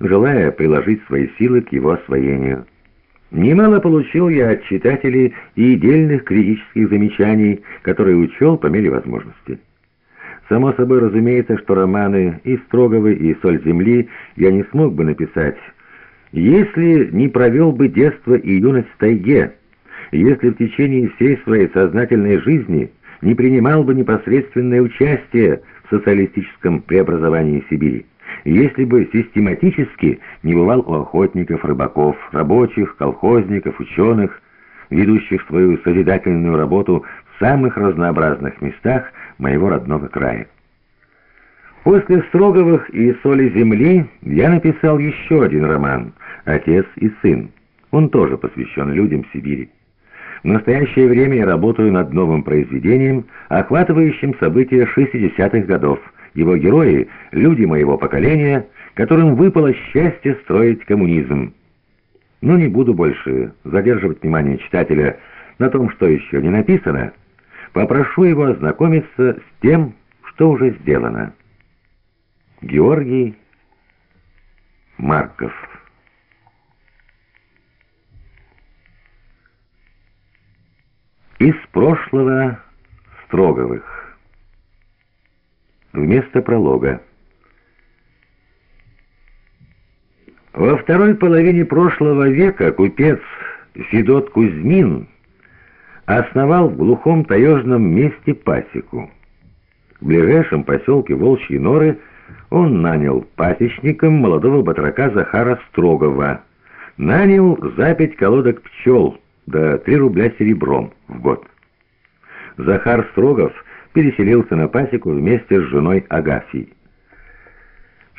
желая приложить свои силы к его освоению. Немало получил я от читателей и дельных критических замечаний, которые учел по мере возможности. Само собой разумеется, что романы и Строговы, и «Соль земли» я не смог бы написать, если не провел бы детство и юность в тайге, если в течение всей своей сознательной жизни не принимал бы непосредственное участие в социалистическом преобразовании Сибири, если бы систематически не бывал у охотников, рыбаков, рабочих, колхозников, ученых, ведущих свою созидательную работу в самых разнообразных местах моего родного края. После Строговых и «Соли земли» я написал еще один роман «Отец и сын». Он тоже посвящен людям Сибири. В настоящее время я работаю над новым произведением, охватывающим события 60-х годов. Его герои — люди моего поколения, которым выпало счастье строить коммунизм. Но не буду больше задерживать внимание читателя на том, что еще не написано. Попрошу его ознакомиться с тем, что уже сделано. Георгий Марков Из прошлого Строговых. Вместо пролога. Во второй половине прошлого века купец Федот Кузьмин основал в глухом таежном месте пасеку. В ближайшем поселке Волчьи Норы он нанял пасечником молодого батрака Захара Строгова. Нанял за пять колодок пчел – да 3 рубля серебром в год. Захар Строгов переселился на пасеку вместе с женой Агафьей.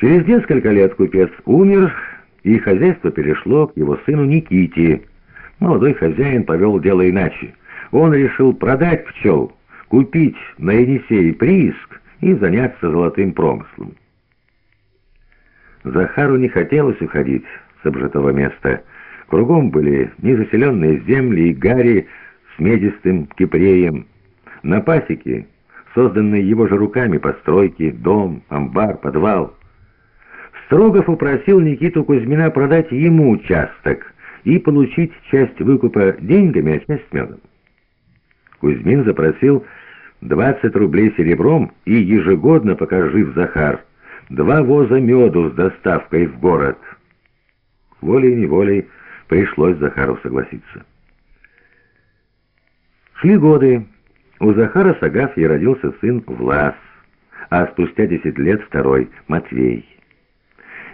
Через несколько лет купец умер, и хозяйство перешло к его сыну Никите. Молодой хозяин повел дело иначе. Он решил продать пчел, купить на Енисей прииск и заняться золотым промыслом. Захару не хотелось уходить с обжитого места – Кругом были незаселенные земли и гари с медистым кипреем. На пасеке, созданные его же руками постройки, дом, амбар, подвал. Строгов упросил Никиту Кузьмина продать ему участок и получить часть выкупа деньгами, а часть медом. Кузьмин запросил 20 рублей серебром и ежегодно, пока жив Захар, два воза меду с доставкой в город. Волей-неволей Пришлось Захару согласиться. Шли годы. У Захара с Агафьей родился сын Влас, а спустя десять лет второй — Матвей.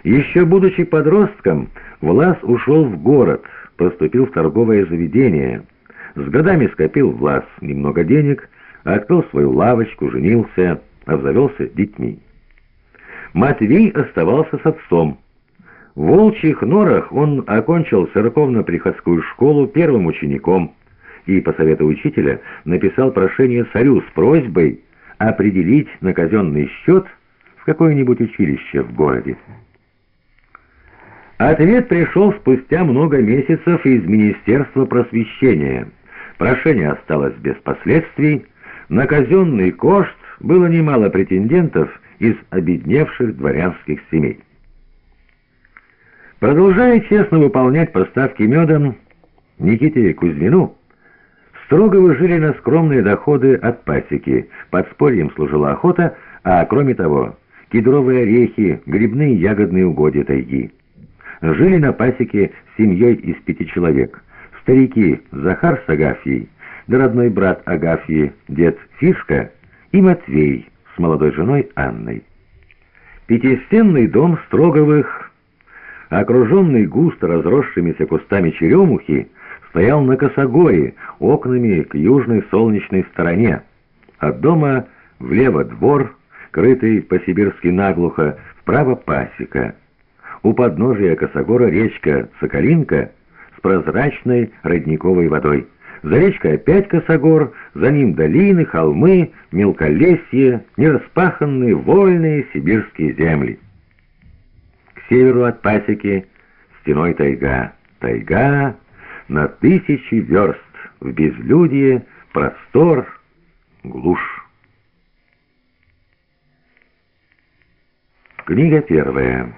Еще будучи подростком, Влас ушел в город, поступил в торговое заведение. С годами скопил Влас немного денег, открыл свою лавочку, женился, обзавелся детьми. Матвей оставался с отцом. В волчьих норах он окончил церковно-приходскую школу первым учеником и, по совету учителя, написал прошение царю с просьбой определить на казенный счет в какое-нибудь училище в городе. Ответ пришел спустя много месяцев из Министерства просвещения. Прошение осталось без последствий. На казенный кошт было немало претендентов из обедневших дворянских семей. Продолжая честно выполнять поставки медом Никите Кузьмину, Строговы жили на скромные доходы от пасеки, подспорьем служила охота, а кроме того, кедровые орехи, грибные ягодные угодья тайги. Жили на пасеке семьей из пяти человек. Старики Захар с Агафьей, да родной брат Агафьи, дед Фишка и Матвей с молодой женой Анной. Пятистенный дом Строговых окруженный густо разросшимися кустами черемухи, стоял на косогоре, окнами к южной солнечной стороне. От дома влево двор, крытый по-сибирски наглухо, вправо пасека. У подножия косогора речка Соколинка с прозрачной родниковой водой. За речкой опять косогор, за ним долины, холмы, мелколесье, нераспаханные вольные сибирские земли северу от пасеки стеной тайга. Тайга на тысячи верст в безлюдье, простор, глушь. Книга первая.